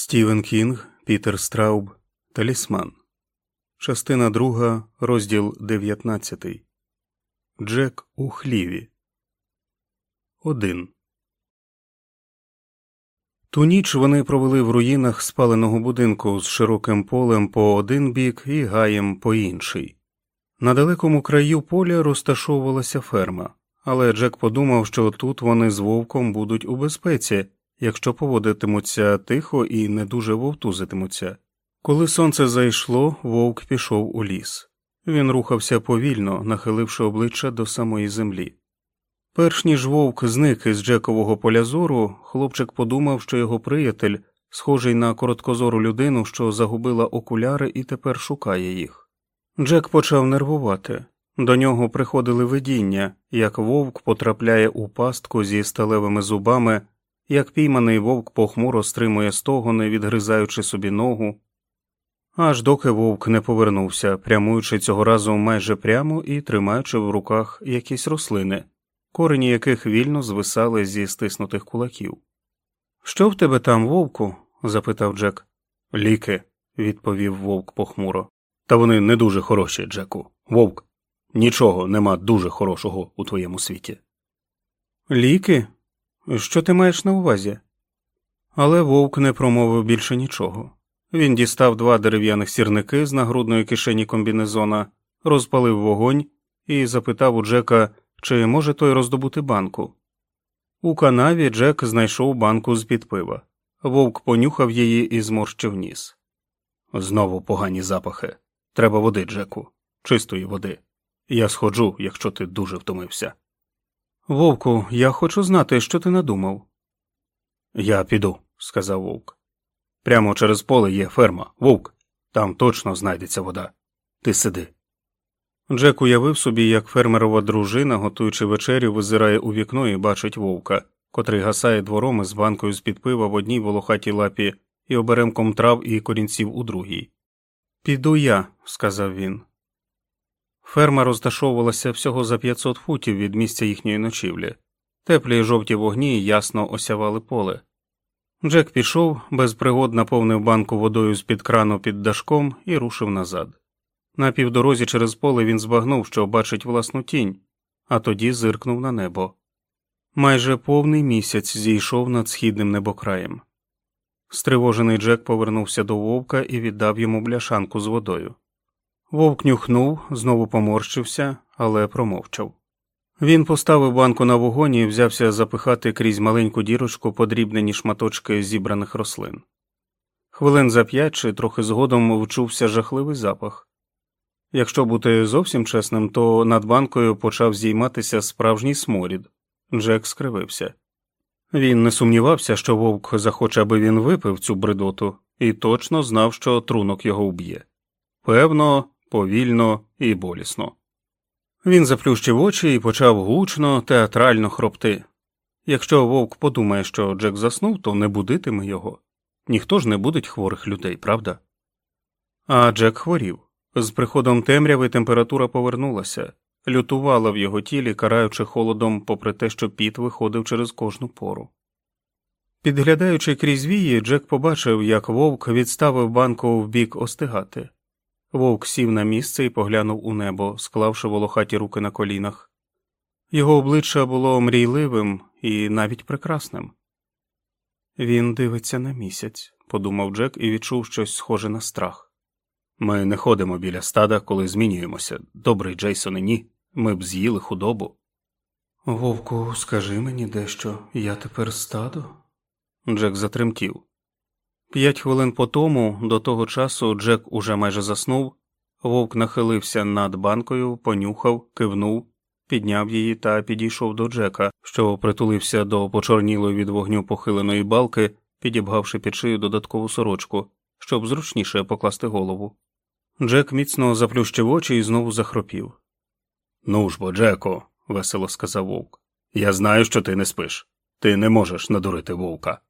Стівен Кінг, Пітер Страуб, Талісман. Частина друга, розділ 19. Джек у хліві. 1. Ту ніч вони провели в руїнах спаленого будинку з широким полем по один бік і гаєм по інший. На далекому краю поля розташовувалася ферма, але Джек подумав, що тут вони з вовком будуть у безпеці якщо поводитимуться тихо і не дуже вовтузитимуться. Коли сонце зайшло, вовк пішов у ліс. Він рухався повільно, нахиливши обличчя до самої землі. Перш ніж вовк зник із Джекового поля зору, хлопчик подумав, що його приятель схожий на короткозору людину, що загубила окуляри і тепер шукає їх. Джек почав нервувати. До нього приходили видіння, як вовк потрапляє у пастку зі сталевими зубами як пійманий вовк похмуро стримує стогони, відгризаючи собі ногу, аж доки вовк не повернувся, прямуючи цього разу майже прямо і тримаючи в руках якісь рослини, корені яких вільно звисали зі стиснутих кулаків. Що в тебе там, вовку? запитав Джек. Ліки, відповів вовк похмуро. Та вони не дуже хороші, Джеку. Вовк. Нічого нема дуже хорошого у твоєму світі. Ліки? Що ти маєш на увазі? Але вовк не промовив більше нічого. Він дістав два дерев'яних сірники з нагрудної кишені комбінезона, розпалив вогонь і запитав у Джека, чи може той роздобути банку. У канаві Джек знайшов банку з під пива. Вовк понюхав її і зморщив ніс. Знову погані запахи. Треба води, Джеку, чистої води. Я сходжу, якщо ти дуже втомився. Вовку, я хочу знати, що ти надумав. Я піду, сказав вовк. Прямо через поле є ферма, вовк. Там точно знайдеться вода. Ти сиди. Джек уявив собі, як фермерова дружина, готуючи вечерю, визирає у вікно і бачить вовка, котрий гасає двором із банкою з під пива в одній волохатій лапі і оберемком трав і корінців у другій. Піду я, сказав він. Ферма розташовувалася всього за 500 футів від місця їхньої ночівлі, теплі жовті вогні ясно осявали поле. Джек пішов, без пригод наповнив банку водою з під крану під дашком і рушив назад. На півдорозі через поле він збагнув, що бачить власну тінь, а тоді зиркнув на небо. Майже повний місяць зійшов над східним небокраєм. Стривожений Джек повернувся до вовка і віддав йому бляшанку з водою. Вовк нюхнув, знову поморщився, але промовчав. Він поставив банку на вогонь і взявся запихати крізь маленьку дірочку подрібнені шматочки зібраних рослин. Хвилин за п'ять чи трохи згодом вчувся жахливий запах. Якщо бути зовсім чесним, то над банкою почав зійматися справжній сморід. Джек скривився. Він не сумнівався, що вовк захоче, аби він випив цю бредоту, і точно знав, що трунок його вб'є. Певно, повільно і болісно. Він заплющив очі і почав гучно, театрально хропти. Якщо вовк подумає, що Джек заснув, то не будитиме його. Ніхто ж не будить хворих людей, правда? А Джек хворів. З приходом темряви температура повернулася, лютувала в його тілі, караючи холодом, попри те, що піт виходив через кожну пору. Підглядаючи крізь вії, Джек побачив, як вовк відставив банку в бік остигати. Вовк сів на місце і поглянув у небо, склавши волохаті руки на колінах. Його обличчя було мрійливим і навіть прекрасним. Він дивиться на місяць, подумав Джек і відчув щось схоже на страх. Ми не ходимо біля стада, коли змінюємося. Добрий Джейсоне, ні. Ми б з'їли худобу. Вовку, скажи мені дещо, я тепер стадо? Джек затремтів. П'ять хвилин по тому, до того часу, Джек уже майже заснув, вовк нахилився над банкою, понюхав, кивнув, підняв її та підійшов до Джека, що притулився до почорнілої від вогню похиленої балки, підібгавши під шию додаткову сорочку, щоб зручніше покласти голову. Джек міцно заплющив очі і знову захропів. Ну ж бо, Джеко, весело сказав вовк. Я знаю, що ти не спиш. Ти не можеш надурити вовка.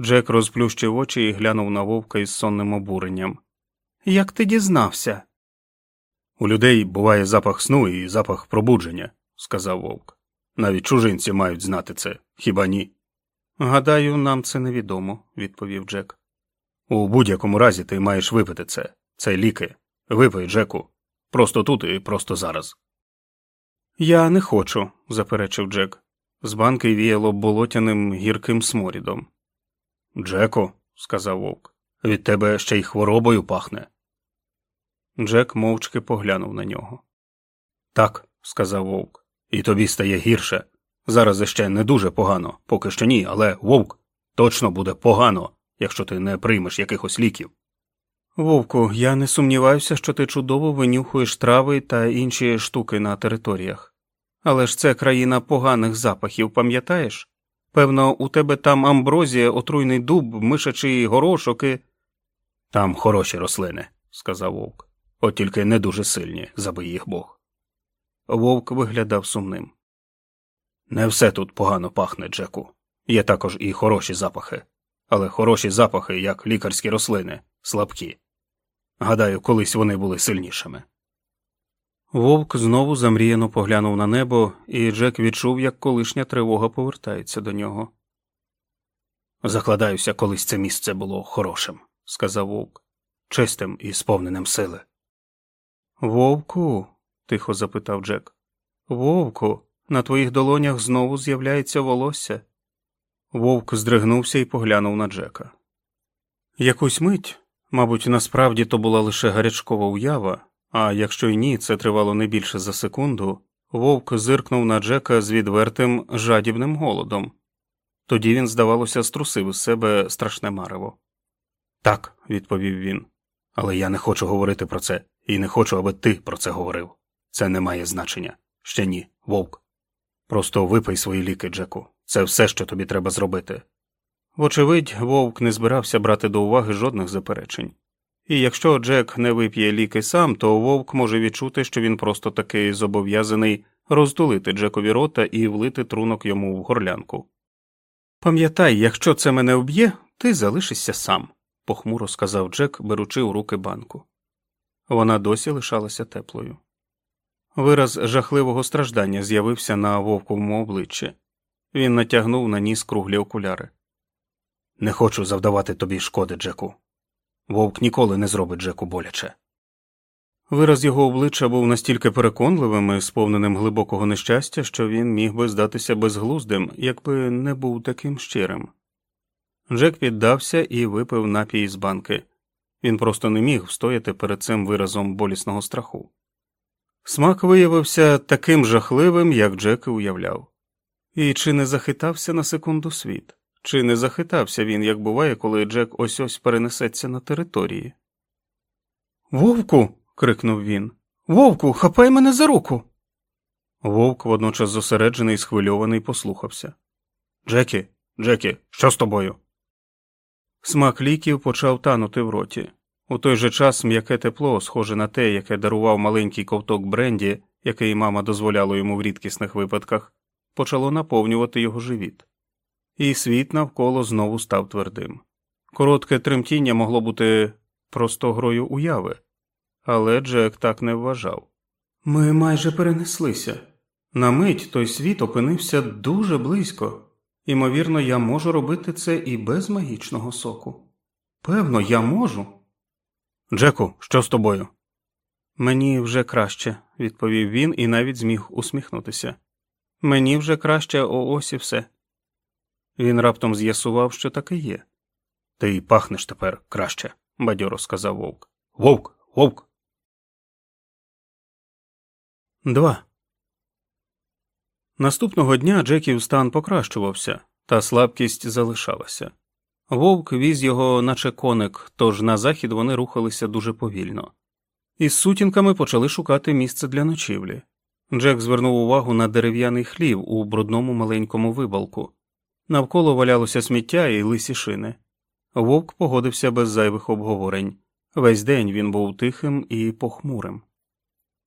Джек розплющив очі і глянув на вовка із сонним обуренням. Як ти дізнався? У людей буває запах сну і запах пробудження, сказав вовк. Навіть чужинці мають знати це, хіба ні? Гадаю, нам це невідомо, відповів Джек. У будь-якому разі ти маєш випити це. Це ліки. Випий, Джеку. Просто тут і просто зараз. Я не хочу, заперечив Джек. З банки віяло болотяним гірким сморідом. Джеку, сказав вовк, від тебе ще й хворобою пахне. Джек мовчки поглянув на нього. Так, сказав вовк, і тобі стає гірше. Зараз іще не дуже погано, поки що ні, але вовк точно буде погано, якщо ти не приймеш якихось ліків. Вовку, я не сумніваюся, що ти чудово винюхуєш трави та інші штуки на територіях. Але ж це країна поганих запахів, пам'ятаєш? Певно, у тебе там амброзія, отруйний дуб, мишачий горошок і. Там хороші рослини, сказав вовк. От тільки не дуже сильні, забий їх Бог. Вовк виглядав сумним. Не все тут погано пахне, Джеку. Є також і хороші запахи, але хороші запахи, як лікарські рослини, слабкі. Гадаю, колись вони були сильнішими. Вовк знову замріяно поглянув на небо, і Джек відчув, як колишня тривога повертається до нього. Закладаюся, колись це місце було хорошим, сказав вовк, чистим і сповненим сили. Вовку, тихо запитав Джек. Вовку, на твоїх долонях знову з'являється волосся. Вовк здригнувся і поглянув на Джека. Якусь мить, мабуть, насправді то була лише гарячкова уява, а якщо й ні, це тривало не більше за секунду, вовк зиркнув на Джека з відвертим жадібним голодом. Тоді він, здавалося, струсив із себе страшне марево. Так, відповів він, але я не хочу говорити про це, і не хочу, аби ти про це говорив. Це не має значення. Ще ні, вовк. Просто випий свої ліки, Джеку. Це все, що тобі треба зробити. Вочевидь, вовк не збирався брати до уваги жодних заперечень. І якщо Джек не вип'є ліки сам, то вовк може відчути, що він просто таки зобов'язаний роздулити Джекові рота і влити трунок йому в горлянку. Пам'ятай, якщо це мене вб'є, ти залишишся сам, похмуро сказав Джек, беручи у руки банку. Вона досі лишалася теплою. Вираз жахливого страждання з'явився на вовковому обличчі. Він натягнув на ніс круглі окуляри. Не хочу завдавати тобі шкоди, Джеку. Вовк ніколи не зробить Джеку боляче. Вираз його обличчя був настільки переконливим і сповненим глибокого нещастя, що він міг би здатися безглуздим, якби не був таким щирим. Джек піддався і випив напій з банки. Він просто не міг встояти перед цим виразом болісного страху. Смак виявився таким жахливим, як Джек і уявляв. І чи не захитався на секунду світ? Чи не захитався він, як буває, коли Джек ось ось перенесеться на території? Вовку. крикнув він. Вовку, хапай мене за руку. Вовк водночас зосереджений і схвильований, послухався. Джекі, Джекі, що з тобою? Смак ліків почав танути в роті. У той же час м'яке тепло, схоже на те, яке дарував маленький ковток бренді, який мама дозволяла йому в рідкісних випадках, почало наповнювати його живіт і світ навколо знову став твердим. Коротке тремтіння могло бути просто грою уяви, але Джек так не вважав. Ми майже перенеслися. На мить той світ опинився дуже близько, Імовірно, я можу робити це і без магічного соку. Певно, я можу. Джеку, що з тобою? Мені вже краще, відповів він і навіть зміг усміхнутися. Мені вже краще, о ось і все. Він раптом з'ясував, що таке є. Ти пахнеш тепер краще, бадьоро сказав вовк. Вовк, вовк. Два. Наступного дня Джеків стан покращувався, та слабкість залишалася. Вовк віз його, наче коник, тож на захід вони рухалися дуже повільно. Із сутінками почали шукати місце для ночівлі. Джек звернув увагу на дерев'яний хлів у брудному маленькому вибалку, Навколо валялося сміття і лисі шини. Вовк погодився без зайвих обговорень. Весь день він був тихим і похмурим.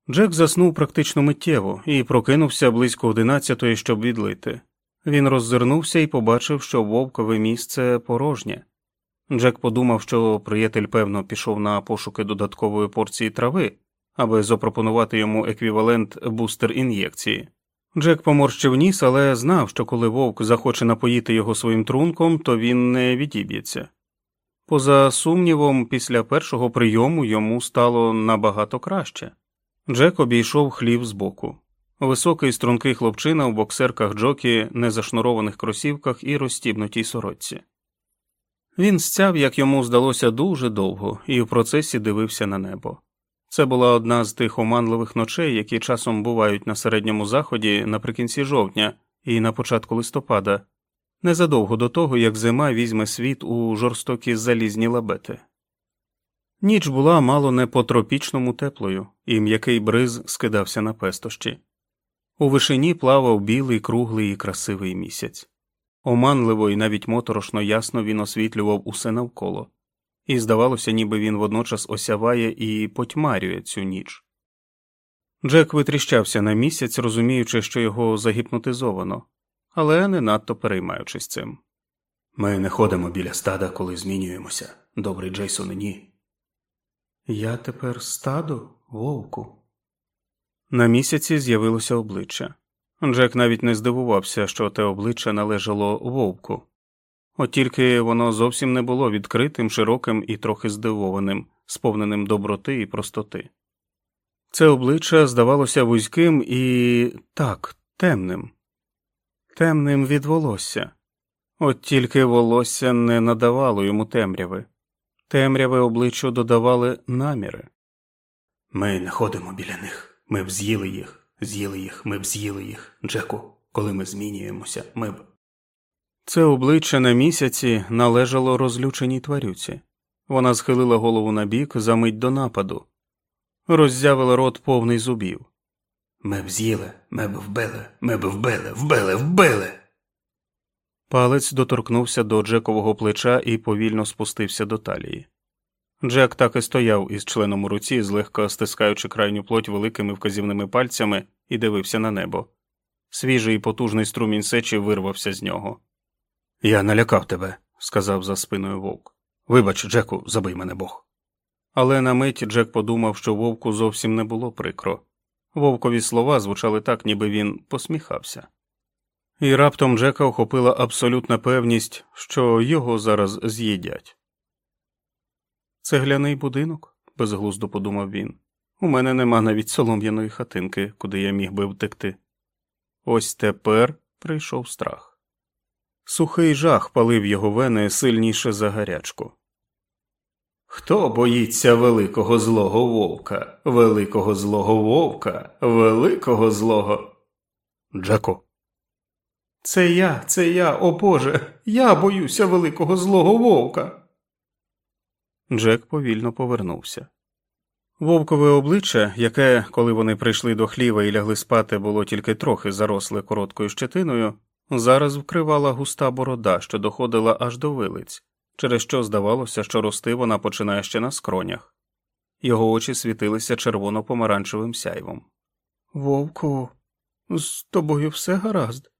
Джек заснув практично миттєво і прокинувся близько одинадцятої, щоб відлити. Він роззирнувся і побачив, що вовкове місце порожнє. Джек подумав, що приятель, певно, пішов на пошуки додаткової порції трави, аби запропонувати йому еквівалент бустер ін'єкції. Джек поморщив ніс, але знав, що коли вовк захоче напоїти його своїм трунком, то він не відіб'ється. Поза сумнівом, після першого прийому йому стало набагато краще. Джек обійшов хлів збоку. Високий стрункий хлопчина в боксерках Джокі, незашнурованих кросівках і розстібнутій сорочці. Він стяв, як йому здалося, дуже довго, і в процесі дивився на небо. Це була одна з тих оманливих ночей, які часом бувають на середньому заході наприкінці жовтня і на початку листопада, незадовго до того, як зима візьме світ у жорстокі залізні лабети. Ніч була мало не по тропічному теплою, і м'який бриз скидався на пестощі. У вишині плавав білий, круглий і красивий місяць. Оманливо і навіть моторошно ясно він освітлював усе навколо, і здавалося, ніби він водночас осяває і потьмарює цю ніч. Джек витріщався на місяць, розуміючи, що його загіпнотизовано, але не надто переймаючись цим. Ми не ходимо біля стада, коли змінюємося. Добрий Джейсон, ні. Я тепер стадо вовку. На місяці з'явилося обличчя. Джек навіть не здивувався, що те обличчя належало вовку, от тільки воно зовсім не було відкритим, широким і трохи здивованим, сповненим доброти і простоти. Це обличчя здавалося вузьким і так, темним, темним від волосся, от тільки волосся не надавало йому темряви, темряви обличчю додавали наміри. Ми не ходимо біля них, ми б з'їли їх. З'їли їх, ми б з'їли їх, Джеку, коли ми змінюємося, ми б. Це обличчя на місяці належало розлюченій тварюці. Вона схилила голову на бік за мить до нападу, роззявила рот повний зубів. Ми б з'їли, ми б вбили, ми б вбили, вбили, вбили. Палець доторкнувся до Джекового плеча і повільно спустився до талії. Джек так і стояв із членом у руці, злегка стискаючи крайню плоть великими вказівними пальцями, і дивився на небо. Свіжий і потужний струмінь сечі вирвався з нього. Я налякав тебе, сказав за спиною вовк. Вибач, Джеку, забий мене Бог. Але на мить Джек подумав, що вовку зовсім не було прикро. Вовкові слова звучали так, ніби він посміхався. І раптом Джека охопила абсолютна певність, що його зараз з'їдять. Цегляний будинок, безглуздо подумав він. У мене нема навіть солом'яної хатинки, куди я міг би втекти. Ось тепер прийшов страх. Сухий жах палив його вени сильніше за гарячку. Хто боїться великого злого вовка, великого злого вовка, великого злого. Джеко. Це я, це я, о Боже, я боюся великого злого вовка. Джек повільно повернувся. Вовкове обличчя, яке, коли вони прийшли до хліва і лягли спати, було тільки трохи заросле короткою щетиною, зараз вкривала густа борода, що доходила аж до вилиць, через що здавалося, що рости вона починає ще на скронях. Його очі світилися червоно помаранчевим сяйвом. Вовку, з тобою все гаразд?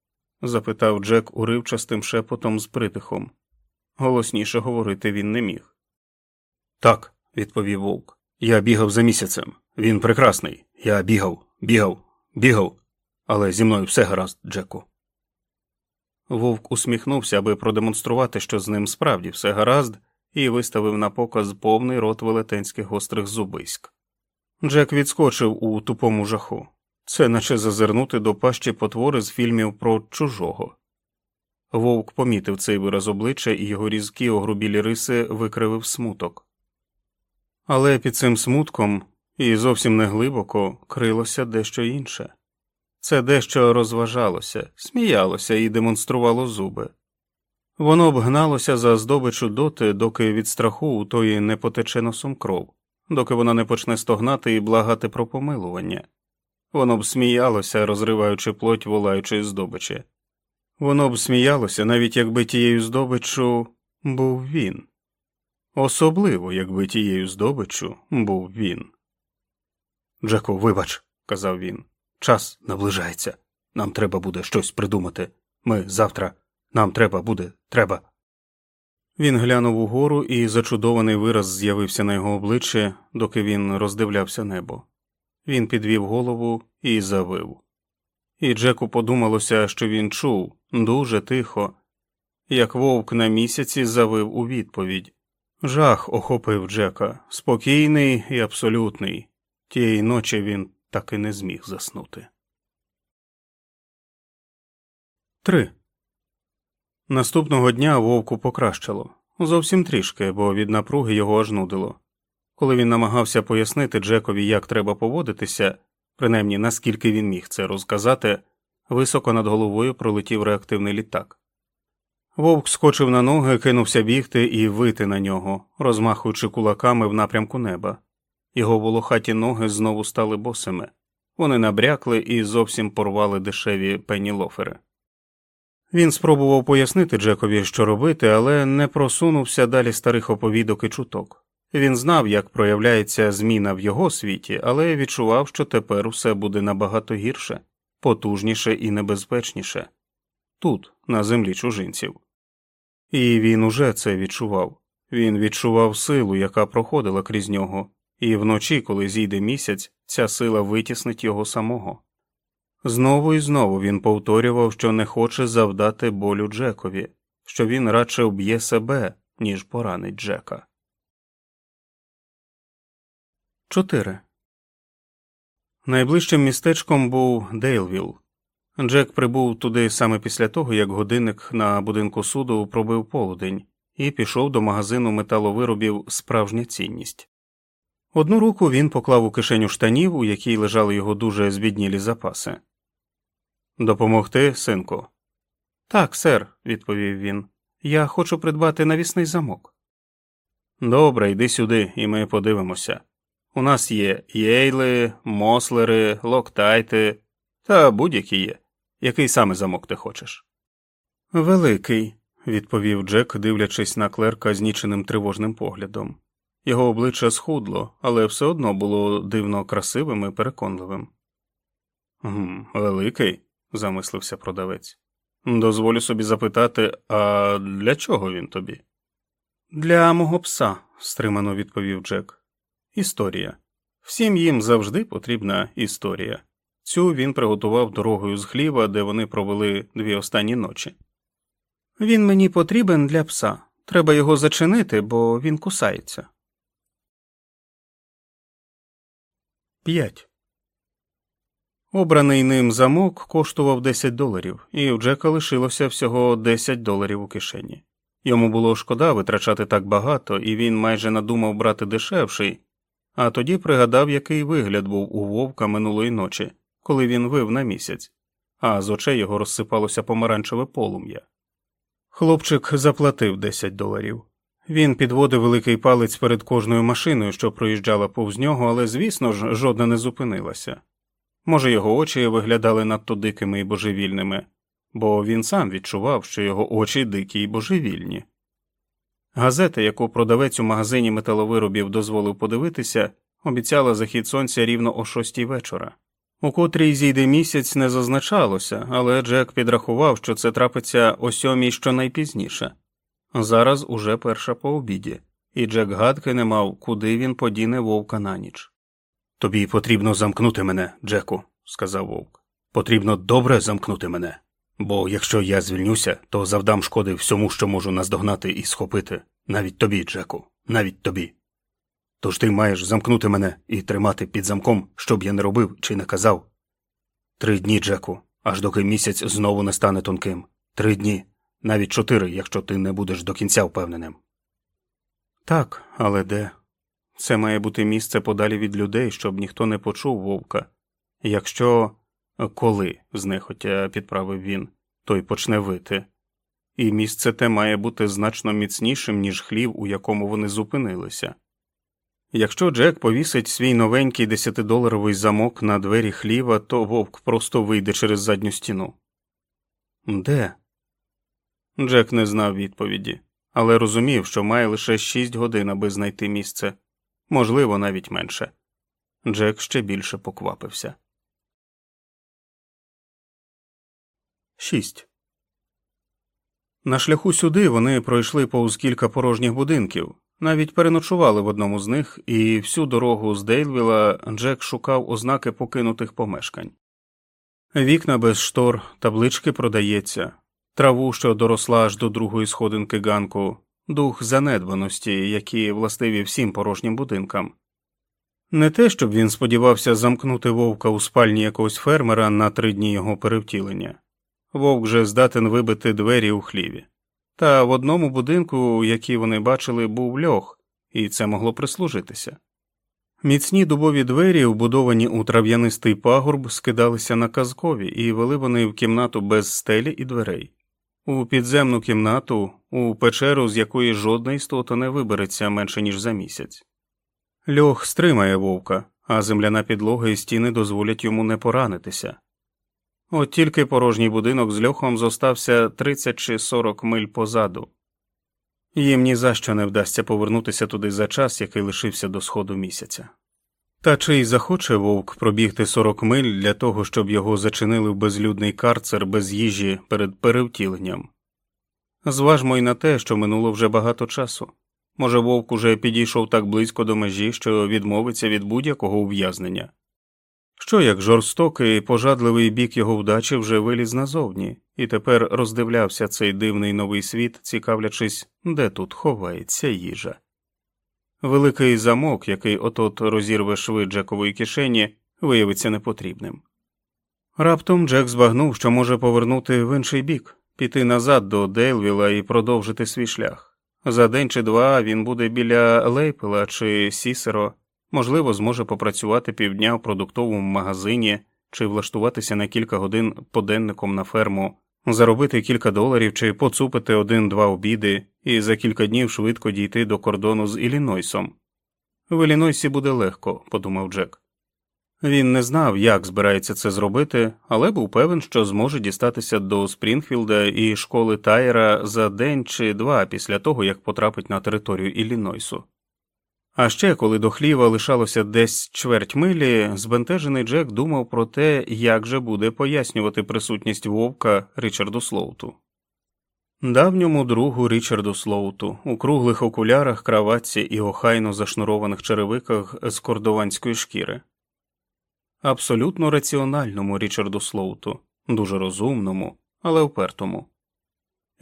запитав Джек уривчастим шепотом з притихом. Голосніше говорити він не міг. Так, відповів вовк. Я бігав за місяцем. Він прекрасний. Я бігав, бігав, бігав, але зі мною все гаразд, Джеку. Вовк усміхнувся, аби продемонструвати, що з ним справді все гаразд, і виставив на показ повний рот велетенських гострих зубиськ. Джек відскочив у тупому жаху. Це наче зазирнути до пащі потвори з фільмів про чужого. Вовк помітив цей вираз обличчя, і його різкі огрубілі риси викривив смуток. Але під цим смутком і зовсім не глибоко крилося дещо інше це дещо розважалося, сміялося і демонструвало зуби. Воно б гналося за здобичу доти, доки від страху у тої не потече носом кров, доки вона не почне стогнати і благати про помилування. Воно б сміялося, розриваючи плоть волаючої здобичі. Воно б сміялося, навіть якби тією здобиччю був він особливо, якби тією здобиччю був він. Джеку, вибач, казав він, час наближається. Нам треба буде щось придумати. Ми завтра, нам треба буде, треба. Він глянув угору, і зачудований вираз з'явився на його обличчі, доки він роздивлявся небо. Він підвів голову і завив. і Джеку подумалося, що він чув дуже тихо, як вовк на місяці завив у відповідь. Жах охопив Джека, спокійний і абсолютний. Тієї ночі він так і не зміг заснути. 3. Наступного дня вовку покращало зовсім трішки, бо від напруги його аж нудило. Коли він намагався пояснити Джекові, як треба поводитися, принаймні наскільки він міг це розказати, високо над головою пролетів реактивний літак. Вовк скочив на ноги, кинувся бігти і вити на нього, розмахуючи кулаками в напрямку неба. Його волохаті ноги знову стали босими. Вони набрякли і зовсім порвали дешеві пеннілофери. Він спробував пояснити Джекові, що робити, але не просунувся далі старих оповідок і чуток. Він знав, як проявляється зміна в його світі, але відчував, що тепер усе буде набагато гірше, потужніше і небезпечніше тут, на землі чужинців. І він уже це відчував він відчував силу, яка проходила крізь нього, і вночі, коли зійде місяць, ця сила витіснить його самого. Знову і знову він повторював, що не хоче завдати болю Джекові, що він радше вб'є себе, ніж поранить Джека. 4. Найближчим містечком був Дейлвіл. Джек прибув туди саме після того, як годинник на будинку суду пробив полудень, і пішов до магазину металовиробів справжня цінність. Одну руку він поклав у кишеню штанів, у якій лежали його дуже збіднілі запаси. Допомогти, синку? Так, сер, відповів він. Я хочу придбати навісний замок. Добре, йди сюди, і ми подивимося. У нас є єйли, мослери, локтайти та будь-які є. Який саме замок ти хочеш? Великий, відповів Джек, дивлячись на клерка зніченим тривожним поглядом. Його обличчя схудло, але все одно було дивно красивим і переконливим. «Гм, Великий, замислився продавець. Дозволю собі запитати, а для чого він тобі? Для мого пса, стримано відповів Джек. Історія. Всім їм завжди потрібна історія. Цю він приготував дорогою з хліва, де вони провели дві останні ночі. Він мені потрібен для пса. Треба його зачинити, бо він кусається. 5. Обраний ним замок коштував 10 доларів, і у Джека лишилося всього 10 доларів у кишені. Йому було шкода витрачати так багато, і він майже надумав брати дешевший, а тоді пригадав, який вигляд був у вовка минулої ночі, коли він вив на місяць, а з очей його розсипалося помаранчеве полум'я. Хлопчик заплатив 10 доларів. Він підводив великий палець перед кожною машиною, що проїжджала повз нього, але, звісно ж, жодна не зупинилася. Може, його очі виглядали надто дикими і божевільними, бо він сам відчував, що його очі дикі і божевільні. Газета, яку продавець у магазині металовиробів дозволив подивитися, обіцяла захід сонця рівно о шостій вечора. У котрій зійде місяць не зазначалося, але Джек підрахував, що це трапиться о сьомій щонайпізніше. Зараз уже перша по обіді, і Джек гадки не мав, куди він подіне вовка на ніч. Тобі потрібно замкнути мене, Джеку, сказав вовк. Потрібно добре замкнути мене, бо якщо я звільнюся, то завдам шкоди всьому, що можу наздогнати і схопити, навіть тобі, Джеку, навіть тобі. Тож ти маєш замкнути мене і тримати під замком, що б я не робив чи не казав. Три дні, Джеку, аж доки місяць знову не стане тонким. Три дні, навіть чотири, якщо ти не будеш до кінця впевненим. Так, але де? Це має бути місце подалі від людей, щоб ніхто не почув вовка. Якщо коли, знехотя підправив він, той почне вити. І місце те має бути значно міцнішим, ніж хлів, у якому вони зупинилися. Якщо Джек повісить свій новенький десятидоларовий замок на двері хліва, то вовк просто вийде через задню стіну. Де? Джек не знав відповіді, але розумів, що має лише шість годин, аби знайти місце, можливо, навіть менше. Джек ще більше поквапився. 6. На шляху сюди вони пройшли повз кілька порожніх будинків, навіть переночували в одному з них, і всю дорогу з Дейлвіла Джек шукав ознаки покинутих помешкань. Вікна без штор, таблички продається, траву, що доросла аж до другої сходинки ганку, дух занедбаності, які властиві всім порожнім будинкам. Не те, щоб він сподівався замкнути вовка у спальні якогось фермера на три дні його перевтілення. Вовк же здатен вибити двері у хліві. Та в одному будинку, який вони бачили, був льох, і це могло прислужитися. Міцні дубові двері, вбудовані у трав'янистий пагорб, скидалися на казкові і вели вони в кімнату без стелі і дверей, у підземну кімнату, у печеру, з якої жодна істота не вибереться менше ніж за місяць. Льох стримає вовка, а земляна підлога і стіни дозволять йому не поранитися. От тільки порожній будинок з льохом зостався 30 чи 40 миль позаду. Їм ні за що не вдасться повернутися туди за час, який лишився до сходу місяця. Та чи й захоче вовк пробігти 40 миль для того, щоб його зачинили в безлюдний карцер без їжі перед перевтіленням? Зважмо й на те, що минуло вже багато часу. Може, вовк уже підійшов так близько до межі, що відмовиться від будь-якого ув'язнення. Що як жорстокий, пожадливий бік його вдачі вже виліз назовні, і тепер роздивлявся цей дивний новий світ, цікавлячись, де тут ховається їжа. Великий замок, який отот розірве шви Джекової кишені, виявиться непотрібним. Раптом Джек збагнув, що може повернути в інший бік, піти назад до Дейлвіла і продовжити свій шлях. За день чи два він буде біля Лейпела чи Сісеро, можливо, зможе попрацювати півдня в продуктовому магазині чи влаштуватися на кілька годин поденником на ферму, заробити кілька доларів чи поцупити один-два обіди і за кілька днів швидко дійти до кордону з Іллінойсом. В Іллінойсі буде легко, подумав Джек. Він не знав, як збирається це зробити, але був певен, що зможе дістатися до Спрінгфілда і школи Тайера за день чи два після того, як потрапить на територію Іллінойсу. А ще, коли до хліва лишалося десь чверть милі, збентежений Джек думав про те, як же буде пояснювати присутність вовка Річарду Слоуту. Давньому другу Річарду Слоуту у круглих окулярах, краватці і охайно зашнурованих черевиках з кордованської шкіри абсолютно раціональному Річарду Слоуту, дуже розумному, але впертому.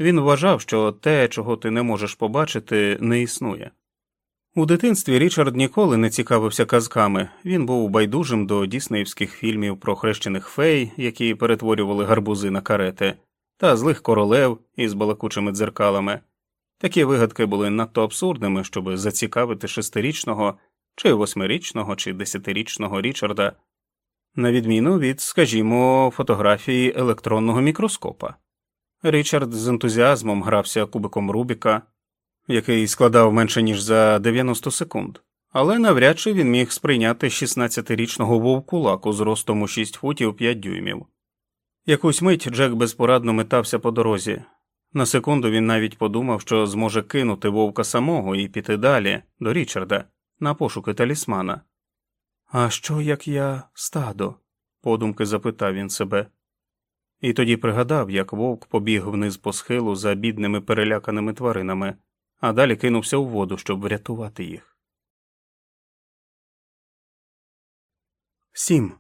Він вважав, що те, чого ти не можеш побачити, не існує. У дитинстві Річард ніколи не цікавився казками, він був байдужим до діснеївських фільмів про хрещених фей, які перетворювали гарбузи на карети, та злих королев із балакучими дзеркалами. Такі вигадки були надто абсурдними, щоб зацікавити шестирічного, чи восьмирічного, чи десятирічного Річарда, на відміну від, скажімо, фотографії електронного мікроскопа. Річард з ентузіазмом грався кубиком Рубіка, який складав менше ніж за 90 секунд, але навряд чи він міг сприйняти 16-річного вовкулаку з ростом у 6 футів 5 дюймів. Якусь мить Джек безпорадно метався по дорозі. На секунду він навіть подумав, що зможе кинути вовка самого і піти далі, до Річарда, на пошуки талісмана. А що як я стадо? подумки запитав він себе. І тоді пригадав, як вовк побіг вниз по схилу за бідними переляканими тваринами, а далі кинувся у воду, щоб врятувати їх. Сім.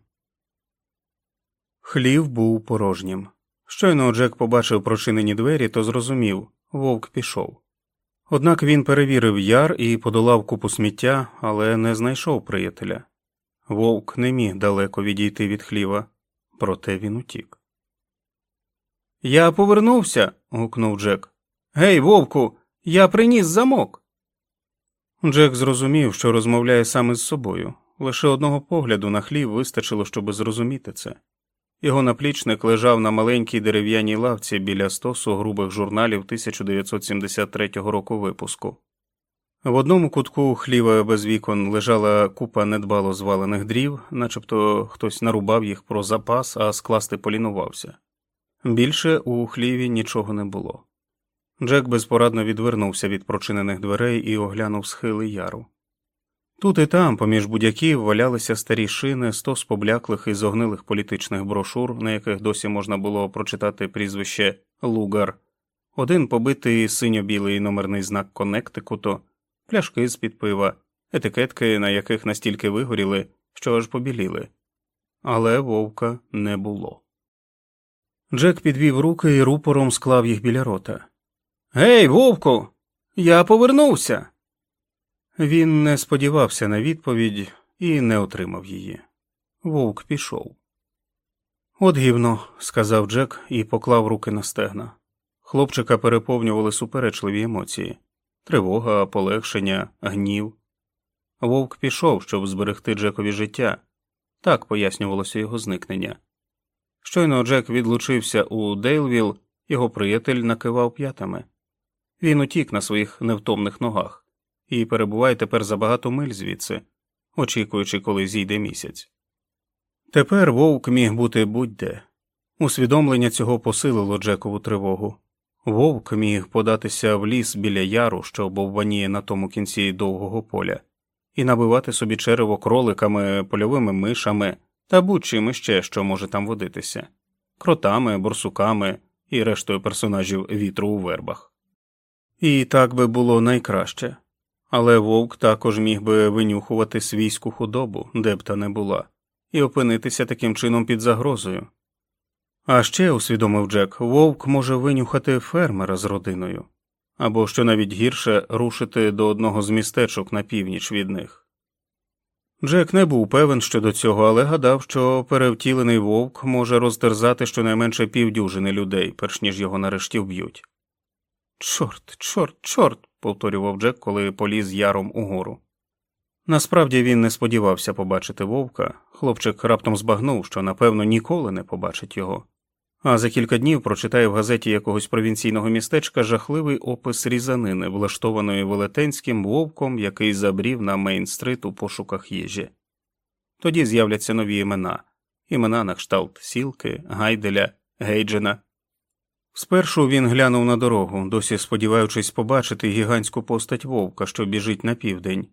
Хлів був порожнім. Щойно Джек побачив прочинені двері, то зрозумів вовк пішов. Однак він перевірив яр і подолав купу сміття, але не знайшов приятеля. Вовк не міг далеко відійти від хліва, проте він утік. Я повернувся. гукнув Джек. Гей, вовку, я приніс замок. Джек зрозумів, що розмовляє саме з собою. Лише одного погляду на хлів вистачило, щоб зрозуміти це. Його наплічник лежав на маленькій дерев'яній лавці біля стосу грубих журналів 1973 року випуску. В одному кутку хліва без вікон лежала купа недбало звалених дрів, начебто хтось нарубав їх про запас, а скласти полінувався. Більше у хліві нічого не було. Джек безпорадно відвернувся від прочинених дверей і оглянув схили яру. Тут і там, поміж будяків, валялися старі шини, стос побляклих і зогнилих політичних брошур, на яких досі можна було прочитати прізвище Лугар, один побитий синьо-білий номерний знак Коннектикуту, пляшки з під пива, етикетки, на яких настільки вигоріли, що аж побіліли. Але вовка не було. Джек підвів руки і рупором склав їх біля рота. Гей, вовку, я повернувся. Він не сподівався на відповідь і не отримав її. Вовк пішов. От гівно, сказав Джек і поклав руки на стегна. Хлопчика переповнювали суперечливі емоції тривога, полегшення, гнів. Вовк пішов, щоб зберегти Джекові життя. Так пояснювалося його зникнення. Щойно Джек відлучився у Дейлвіл, його приятель накивав п'ятами. Він утік на своїх невтомних ногах і перебуває тепер за багато миль звідси, очікуючи, коли зійде місяць. Тепер вовк міг бути будь-де. Усвідомлення цього посилило Джекову тривогу. Вовк міг податися в ліс біля яру, що бовваніє на тому кінці довгого поля, і набивати собі черево кроликами, польовими мишами та будь-чим іще, що може там водитися, кротами, борсуками і рештою персонажів вітру у вербах. І так би було найкраще, але вовк також міг би винюхувати свійську худобу, де б та не була, і опинитися таким чином під загрозою. А ще, усвідомив Джек, вовк може винюхати фермера з родиною, або, що навіть гірше, рушити до одного з містечок на північ від них. Джек не був певен щодо цього, але гадав, що перевтілений вовк може розтерзати щонайменше півдюжини людей, перш ніж його нарешті вб'ють. Чорт, чорт, чорт, повторював Джек, коли поліз яром угору. Насправді він не сподівався побачити вовка, хлопчик раптом збагнув, що напевно ніколи не побачить його а за кілька днів прочитає в газеті якогось провінційного містечка жахливий опис різанини, влаштованої велетенським вовком, який забрів на Мейн-стрит у пошуках їжі. Тоді з'являться нові імена імена на кшталт Сілки, Гайделя, Гейджена. Спершу він глянув на дорогу, досі сподіваючись побачити гігантську постать вовка, що біжить на південь.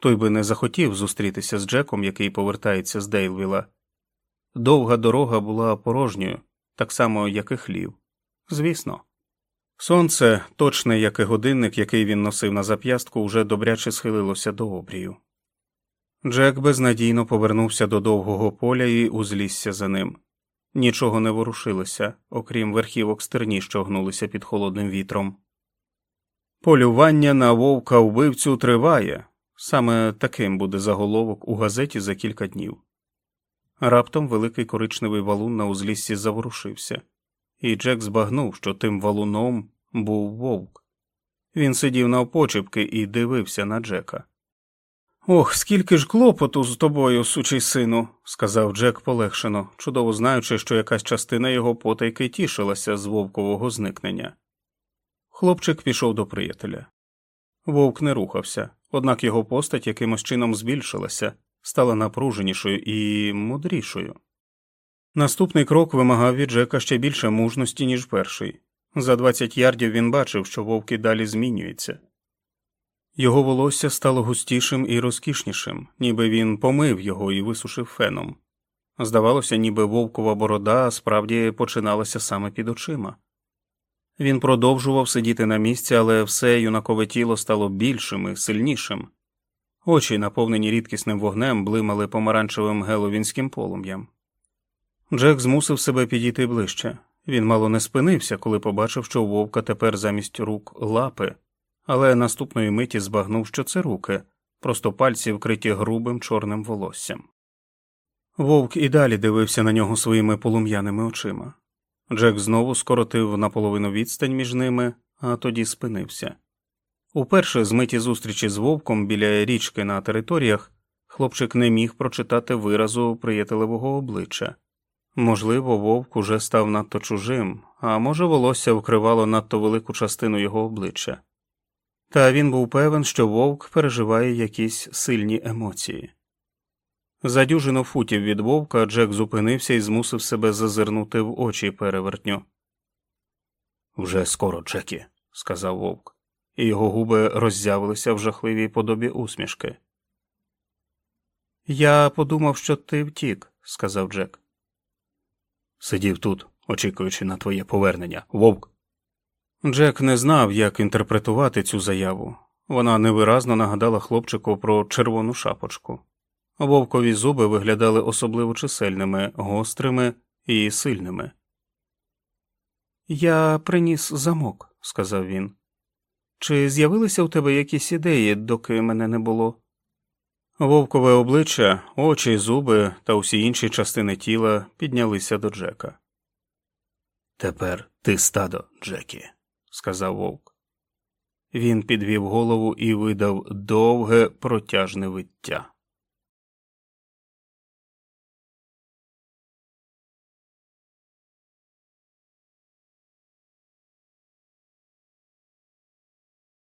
Той би не захотів зустрітися з Джеком, який повертається з Дейлвіла. Довга дорога була порожньою, так само, як і хлів. Звісно. Сонце, точне, як і годинник, який він носив на зап'ястку, уже добряче схилилося до обрію. Джек безнадійно повернувся до довгого поля і узлісся за ним. Нічого не ворушилося, окрім верхівок стерні, що гнулися під холодним вітром. Полювання на вовка вбивцю триває. Саме таким буде заголовок у газеті за кілька днів. Раптом великий коричневий валун на узліссі заворушився, і Джек збагнув, що тим валуном був вовк. Він сидів навпочепки і дивився на Джека. Ох, скільки ж клопоту з тобою, сучий сину, сказав Джек полегшено, чудово знаючи, що якась частина його потайки тішилася з вовкового зникнення. Хлопчик пішов до приятеля. Вовк не рухався, однак його постать якимось чином збільшилася, стала напруженішою і мудрішою. Наступний крок вимагав від Джека ще більше мужності, ніж перший. За 20 ярдів він бачив, що вовк і далі змінюється. Його волосся стало густішим і розкішнішим, ніби він помив його і висушив феном. Здавалося, ніби вовкова борода справді починалася саме під очима. Він продовжував сидіти на місці, але все юнакове тіло стало більшим і сильнішим. Очі, наповнені рідкісним вогнем, блимали помаранчевим геловінським полум'ям. Джек змусив себе підійти ближче. Він мало не спинився, коли побачив, що у вовка тепер замість рук лапи, але наступної миті збагнув, що це руки, просто пальці вкриті грубим чорним волоссям. Вовк і далі дивився на нього своїми полум'яними очима. Джек знову скоротив наполовину відстань між ними, а тоді спинився. Уперше з миті зустрічі з вовком біля річки на територіях хлопчик не міг прочитати виразу приятелевого обличчя. Можливо, вовк уже став надто чужим, а може, волосся вкривало надто велику частину його обличчя. Та він був певен, що вовк переживає якісь сильні емоції. За дюжину футів від вовка Джек зупинився і змусив себе зазирнути в очі перевертню. Вже скоро, Джекі, сказав вовк і його губи роззявилися в жахливій подобі усмішки. Я подумав, що ти втік, сказав Джек. Сидів тут, очікуючи на твоє повернення, вовк. Джек не знав, як інтерпретувати цю заяву. Вона невиразно нагадала хлопчику про червону шапочку. Вовкові зуби виглядали особливо чисельними, гострими і сильними. Я приніс замок, сказав він. Чи з'явилися у тебе якісь ідеї, доки мене не було? Вовкове обличчя, очі, зуби та усі інші частини тіла піднялися до Джека. Тепер ти стадо, Джекі, сказав вовк. Він підвів голову і видав довге протяжне виття.